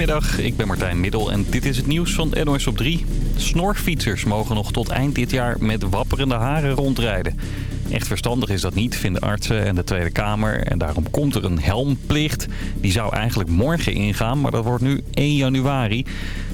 Goedemiddag, ik ben Martijn Middel en dit is het nieuws van NOS op 3. Snorfietsers mogen nog tot eind dit jaar met wapperende haren rondrijden. Echt verstandig is dat niet, vinden artsen en de Tweede Kamer. En daarom komt er een helmplicht. Die zou eigenlijk morgen ingaan, maar dat wordt nu 1 januari.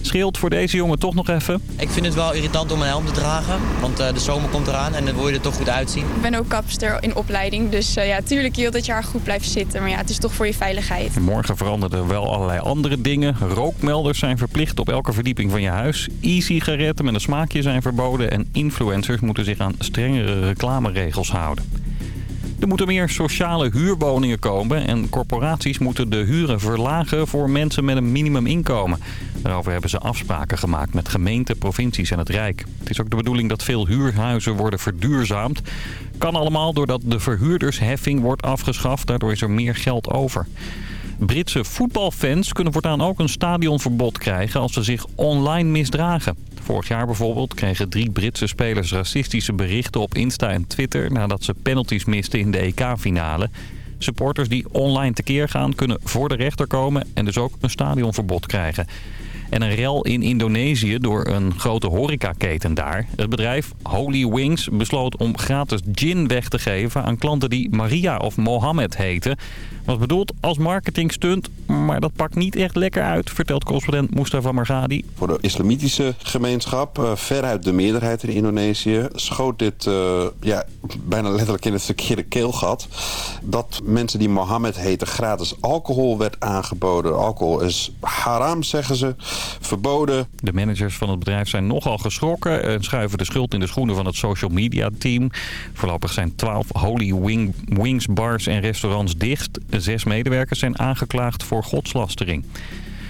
Scheelt voor deze jongen toch nog even? Ik vind het wel irritant om een helm te dragen, want uh, de zomer komt eraan en dan wil je er toch goed uitzien. Ik ben ook kapster in opleiding, dus uh, ja, tuurlijk je dat je haar goed blijft zitten. Maar ja, het is toch voor je veiligheid. Morgen veranderen er wel allerlei andere dingen. Rookmelders zijn verplicht op elke verdieping van je huis. E-sigaretten met een smaakje zijn verboden en influencers moeten zich aan strengere reclameregels Er moeten meer sociale huurwoningen komen en corporaties moeten de huren verlagen voor mensen met een minimuminkomen. Daarover hebben ze afspraken gemaakt met gemeenten, provincies en het Rijk. Het is ook de bedoeling dat veel huurhuizen worden verduurzaamd. Kan allemaal doordat de verhuurdersheffing wordt afgeschaft. Daardoor is er meer geld over. Britse voetbalfans kunnen voortaan ook een stadionverbod krijgen als ze zich online misdragen. Vorig jaar bijvoorbeeld kregen drie Britse spelers racistische berichten op Insta en Twitter... nadat ze penalties misten in de EK-finale. Supporters die online tekeer gaan kunnen voor de rechter komen en dus ook een stadionverbod krijgen. En een rel in Indonesië door een grote horecaketen daar. Het bedrijf Holy Wings besloot om gratis gin weg te geven aan klanten die Maria of Mohammed heten. Was bedoeld als marketingstunt, maar dat pakt niet echt lekker uit, vertelt correspondent Mustafa Margadi. Voor de islamitische gemeenschap, uh, veruit de meerderheid in Indonesië, schoot dit uh, ja, bijna letterlijk in het verkeerde keelgat. Dat mensen die Mohammed heten gratis alcohol werd aangeboden. Alcohol is haram, zeggen ze, verboden. De managers van het bedrijf zijn nogal geschrokken en schuiven de schuld in de schoenen van het social media team. Voorlopig zijn 12 Holy Wing, Wings bars en restaurants dicht. Zes medewerkers zijn aangeklaagd voor godslastering.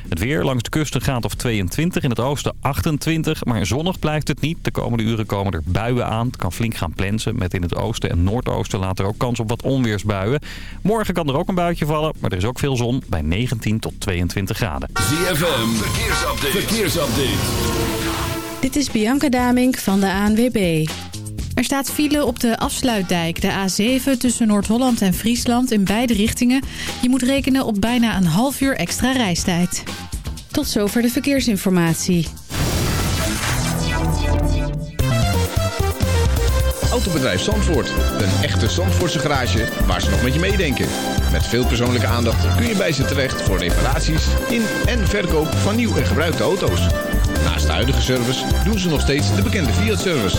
Het weer langs de kust een graad of 22, in het oosten 28. Maar zonnig blijft het niet. De komende uren komen er buien aan. Het kan flink gaan plensen met in het oosten en noordoosten later ook kans op wat onweersbuien. Morgen kan er ook een buitje vallen, maar er is ook veel zon bij 19 tot 22 graden. ZFM, verkeersupdate. verkeersupdate. Dit is Bianca Damink van de ANWB. Er staat file op de afsluitdijk, de A7 tussen Noord-Holland en Friesland in beide richtingen. Je moet rekenen op bijna een half uur extra reistijd. Tot zover de verkeersinformatie. Autobedrijf Zandvoort. Een echte Zandvoortse garage waar ze nog met je meedenken. Met veel persoonlijke aandacht kun je bij ze terecht voor reparaties in en verkoop van nieuw en gebruikte auto's. Naast de huidige service doen ze nog steeds de bekende Fiat-service.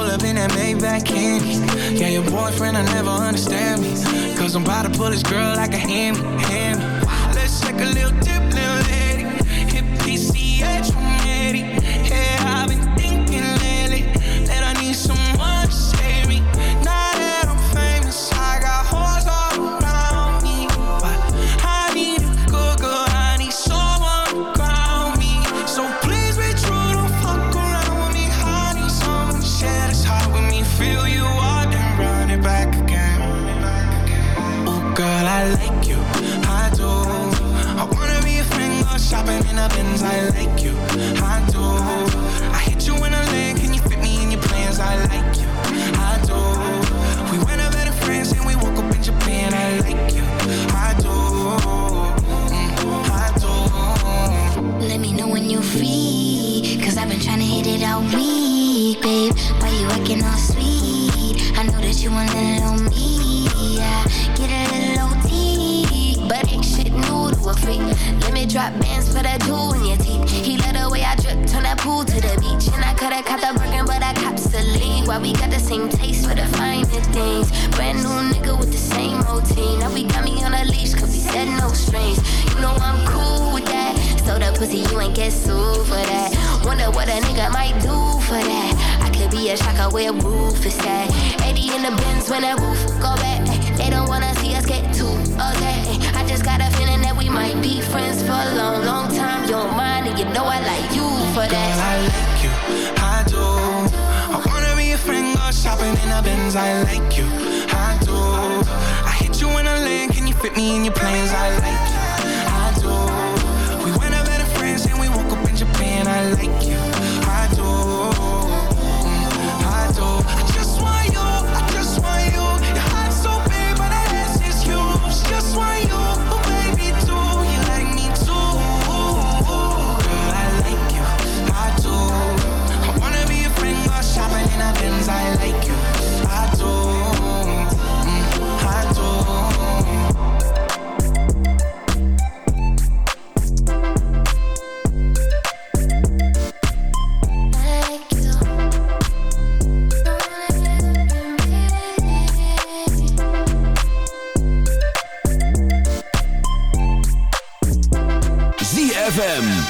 Pull up in that Maybach candy. Yeah, your boyfriend, I never understand me. Cause I'm about to pull this girl like a hammy, hammy. Let's take a little Why we got the same taste for the finer things. Brand new nigga with the same routine. Now we got me on a leash, cause we said no strings. You know I'm cool with that. So the pussy, you ain't get sued for that. Wonder what a nigga might do for that. I could be a shocker where roof is at. 80 in the bins when that roof go back. They don't wanna see us get too okay. I just got a feeling that we might be friends for a long, long time. You're mine, and you know I like you for that. Girl, I like you, I do. I wanna be a friend, go shopping in a Benz. I like you, I do. I hit you in a lane, can you fit me in your plans? I like you, I do. We went a better friends and we woke up in Japan. I like you,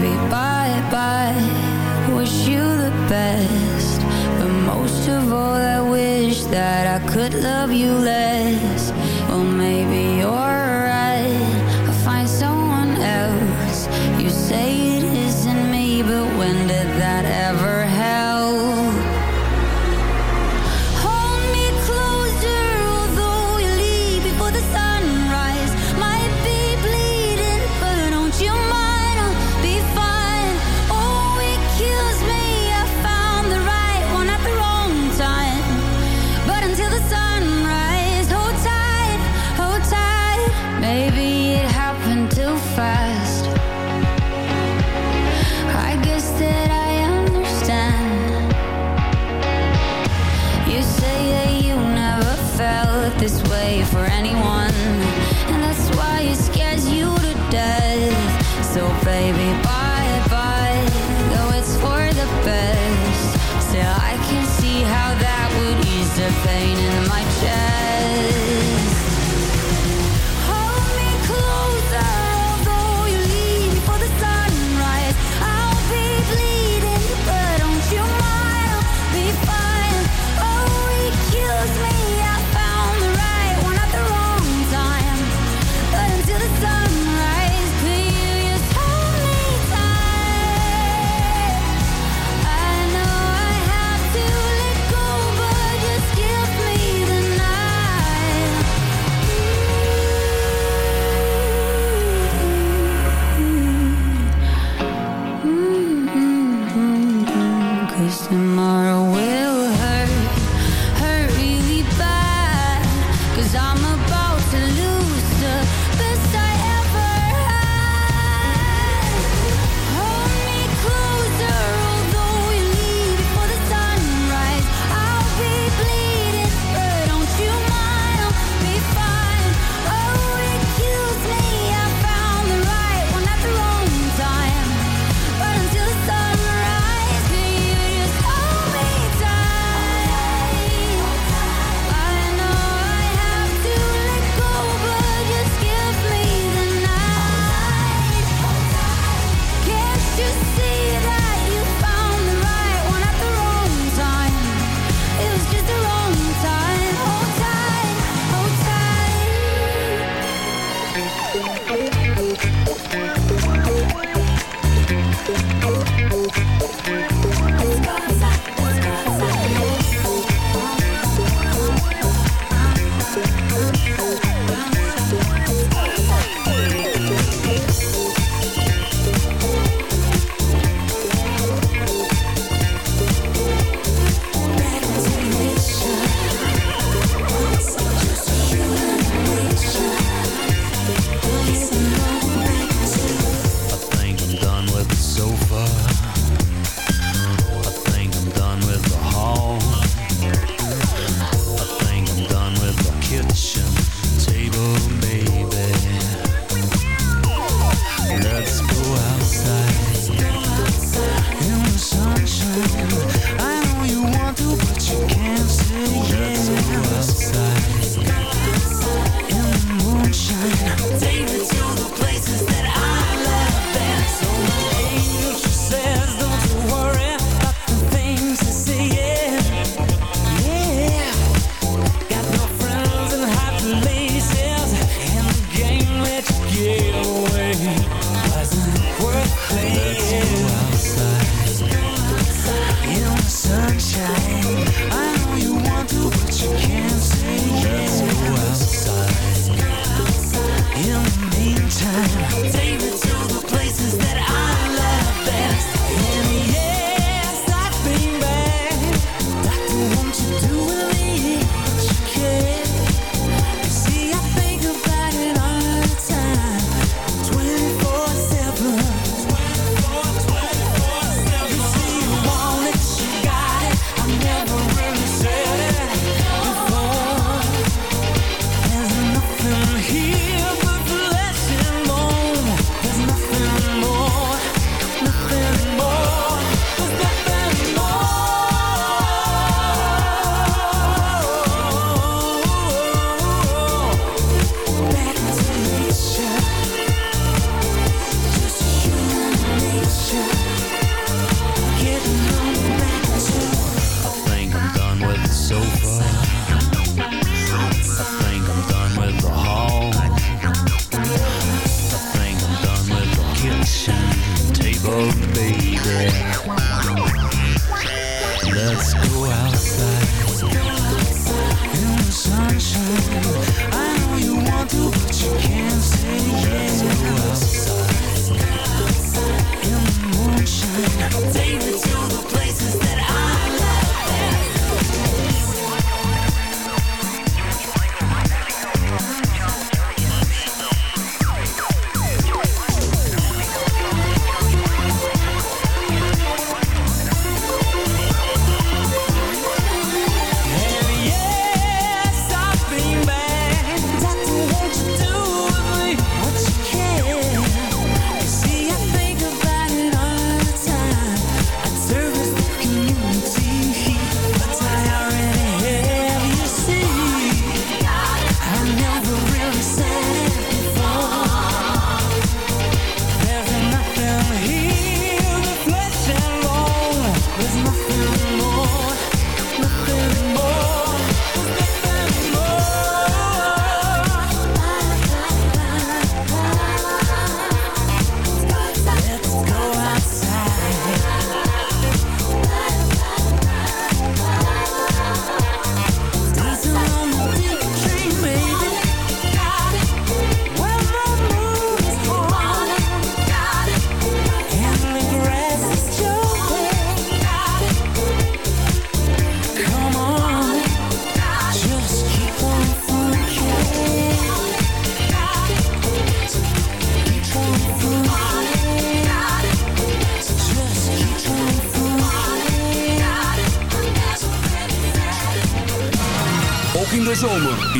baby, bye, bye. Wish you the best But most of all, I wish that I could love you less. Well, maybe you're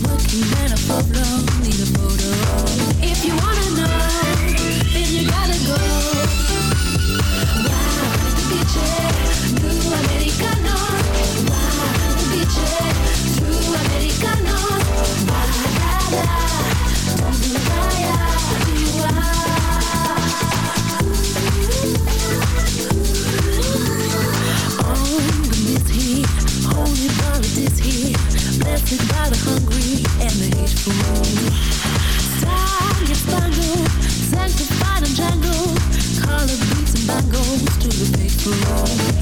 man jangled. Color beats and bangles to the faithful. If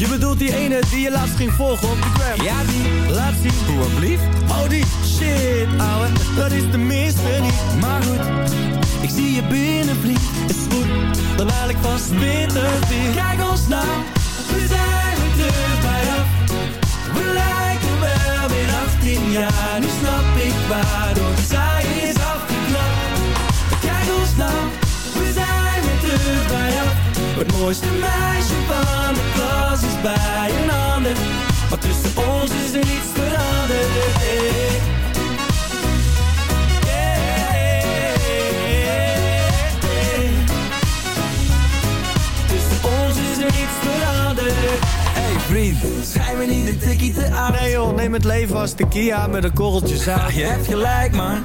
Je bedoelt die ene die je laatst ging volgen op de gram. Ja die, laat zien, hoe blief Oh die, shit ouwe, dat is de minste niet. Maar goed, ik zie je binnen vriend Is goed, dan haal ik vast winter weer. Kijk ons nou, we zijn weer terug bij af. We lijken wel weer 18 jaar. Nu snap ik waardoor zij is afgeknapt Kijk ons nou, we zijn weer terug bij af. Het mooiste meisje van bij een ander. Maar tussen ons is er niets veranderd. Tussen ons is er niets veranderd. Hey vriend, schijn me niet een tikkie te aan. Nee joh, neem het leven als de Kia met een korreltje zaad Je hebt gelijk man,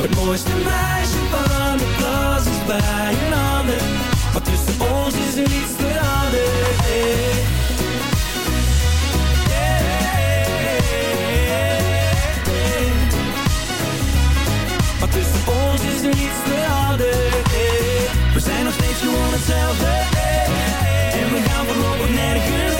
Het mooiste meisje van de klas is bij een ander. Maar tussen ons is er niets te Hey. Maar tussen ons is er niets veranderd. We zijn nog steeds gewoon hetzelfde. En we gaan voorlopig nergens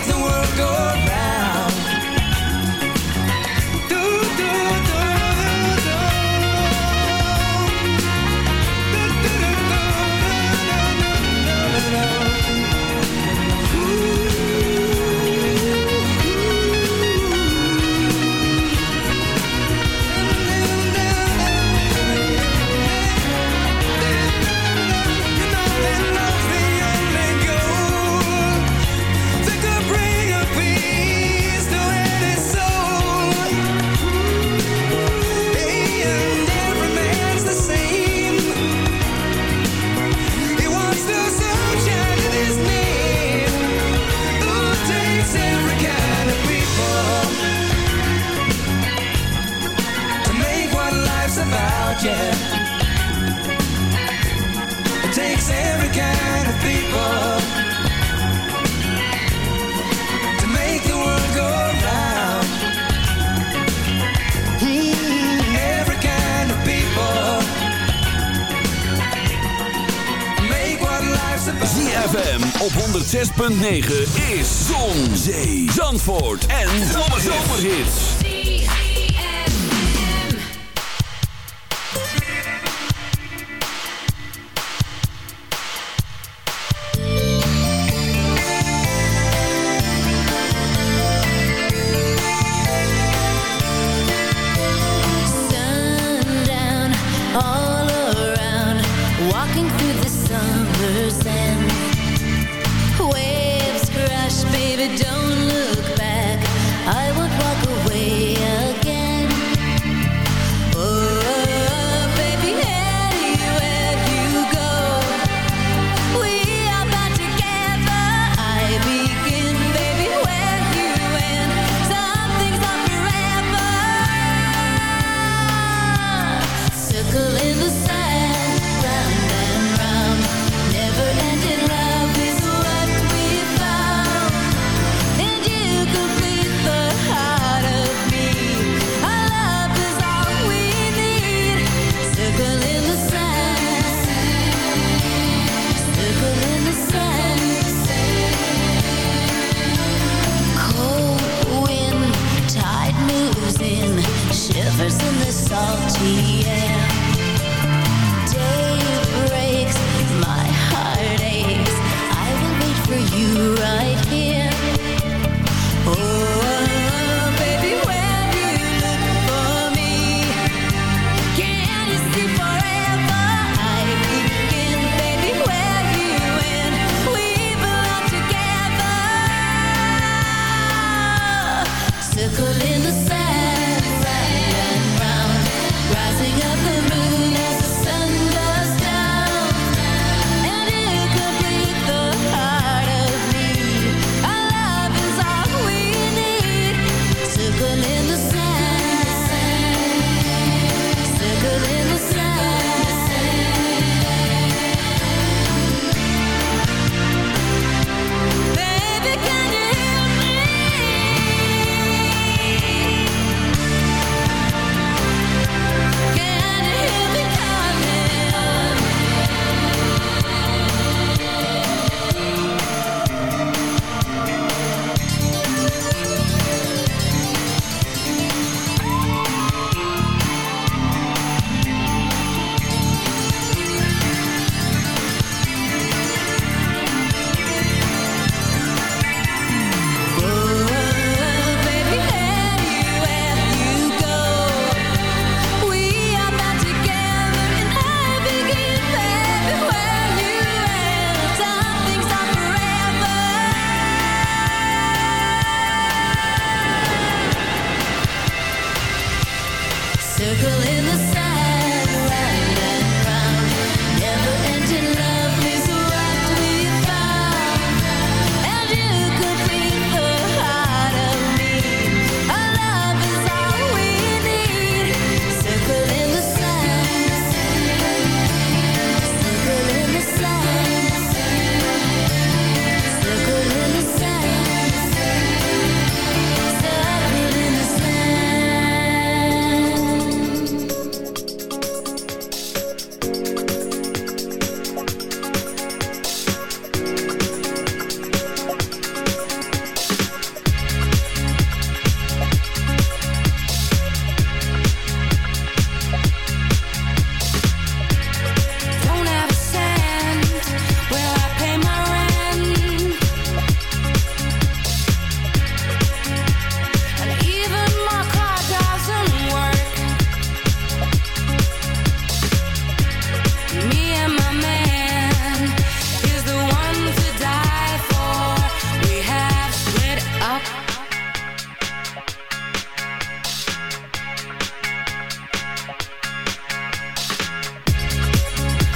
make the world go round. 9.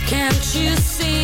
Can't you see?